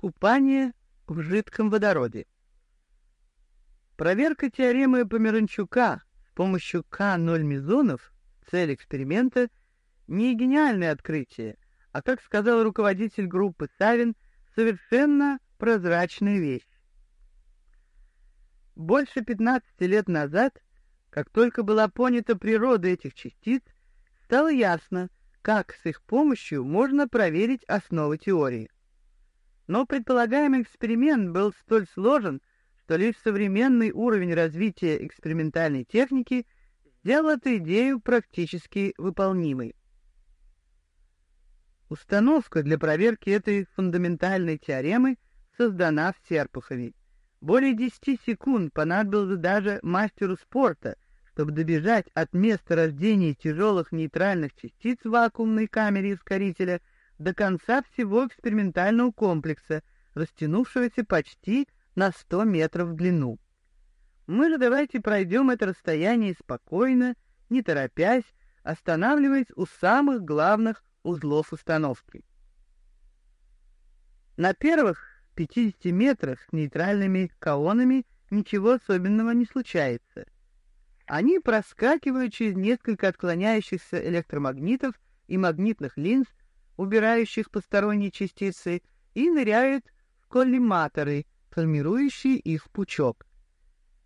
Купание в жидком водороде. Проверка теоремы Померанчука с помощью К0 мезонов, цель эксперимента, не гениальное открытие, а, как сказал руководитель группы Савин, совершенно прозрачная вещь. Больше 15 лет назад, как только была понята природа этих частиц, стало ясно, как с их помощью можно проверить основы теории. Но предполагаемый эксперимент был столь сложен, что лишь современный уровень развития экспериментальной техники сделал эту идею практически выполнимой. Установка для проверки этой фундаментальной теоремы создана в Серпухове. Более 10 секунд понадобилось даже мастеру спорта, чтобы добежать от места рождения тяжелых нейтральных частиц в вакуумной камере ускорителя до конца всего экспериментального комплекса, растянувшегося почти на 100 метров в длину. Мы же давайте пройдем это расстояние спокойно, не торопясь, останавливаясь у самых главных узлов установки. На первых 50 метрах с нейтральными каонами ничего особенного не случается. Они проскакивают через несколько отклоняющихся электромагнитов и магнитных линз, убирающих посторонние частицы, и ныряют в коллиматоры, формирующие их пучок.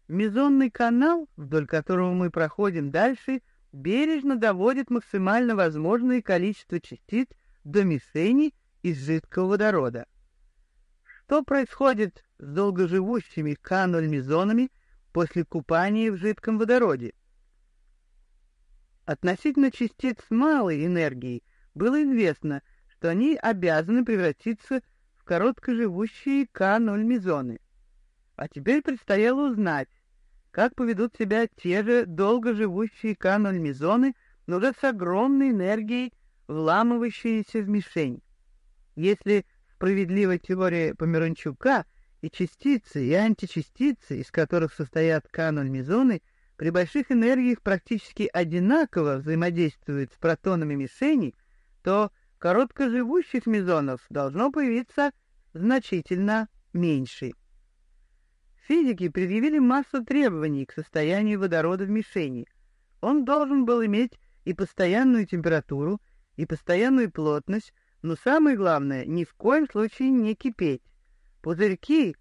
Мезонный канал, вдоль которого мы проходим дальше, бережно доводит максимально возможное количество частиц до мишени из жидкого водорода. Что происходит с долгоживущими кануль-мезонами после купания в жидком водороде? Относительно частиц малой энергии было известно, что они обязаны превратиться в короткоживущие К0-мезоны. А теперь предстояло узнать, как поведут себя те же долгоживущие К0-мезоны, но уже с огромной энергией, вламывающиеся в мишень. Если справедливая теория Померанчука и частицы, и античастицы, из которых состоят К0-мезоны, при больших энергиях практически одинаково взаимодействуют с протонами мишени, то короткоживущих мезонов должно появиться значительно меньше. Физики предъявили массу требований к состоянию водорода в мишени. Он должен был иметь и постоянную температуру, и постоянную плотность, но самое главное, ни в коем случае не кипеть. Пузырьки,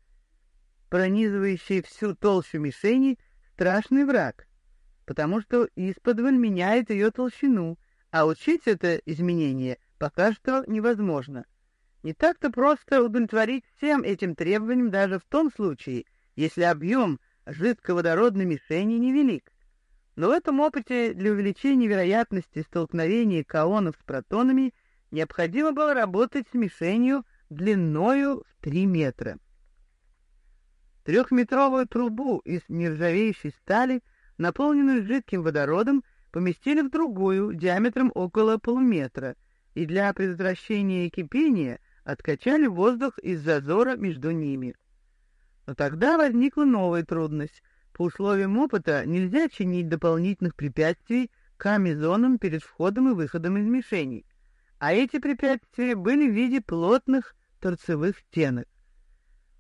пронизывающие всю толщу мишени, страшный враг, потому что исподволь меняет ее толщину, а учить это изменение пока что невозможно. Не так-то просто удовлетворить всем этим требованиям даже в том случае, если объем жидководородной мишени невелик. Но в этом опыте для увеличения вероятности столкновения каонов с протонами необходимо было работать с мишенью длиною в 3 метра. Трехметровую трубу из нержавеющей стали, наполненную жидким водородом, поместили в другую диаметром около полуметра и для предотвращения кипения откачали воздух из зазора между ними. Но тогда возникла новая трудность. По условиям опыта нельзя чинить дополнительных препятствий к перед входом и выходом из мишеней, а эти препятствия были в виде плотных торцевых стенок.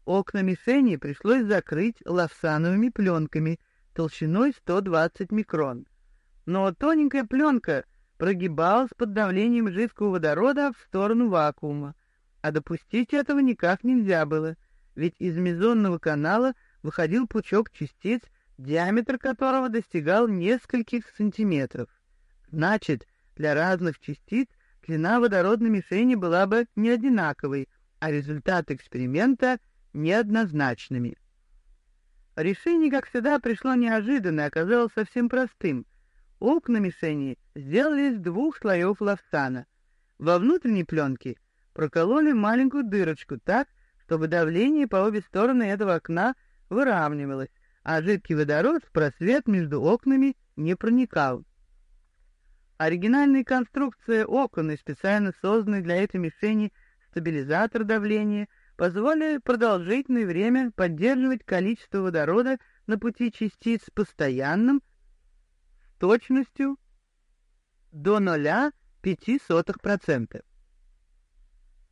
Окна мишени пришлось закрыть лавсановыми пленками толщиной 120 микрон. Но тоненькая пленка прогибалась под давлением жидкого водорода в сторону вакуума, а допустить этого никак нельзя было — ведь из мезонного канала выходил пучок частиц, диаметр которого достигал нескольких сантиметров. Значит, для разных частиц длина водородной мишени была бы не одинаковой, а результаты эксперимента неоднозначными. Решение, как всегда, пришло неожиданно и оказалось совсем простым. Окна мишени сделали из двух слоев лавсана. Во внутренней пленке прокололи маленькую дырочку так, чтобы давление по обе стороны этого окна выравнивалось, а жидкий водород в просвет между окнами не проникал. Оригинальная конструкция окон и специально созданный для этой мишени стабилизатор давления позволили продолжительное время поддерживать количество водорода на пути частиц постоянным точностью до 0,05%.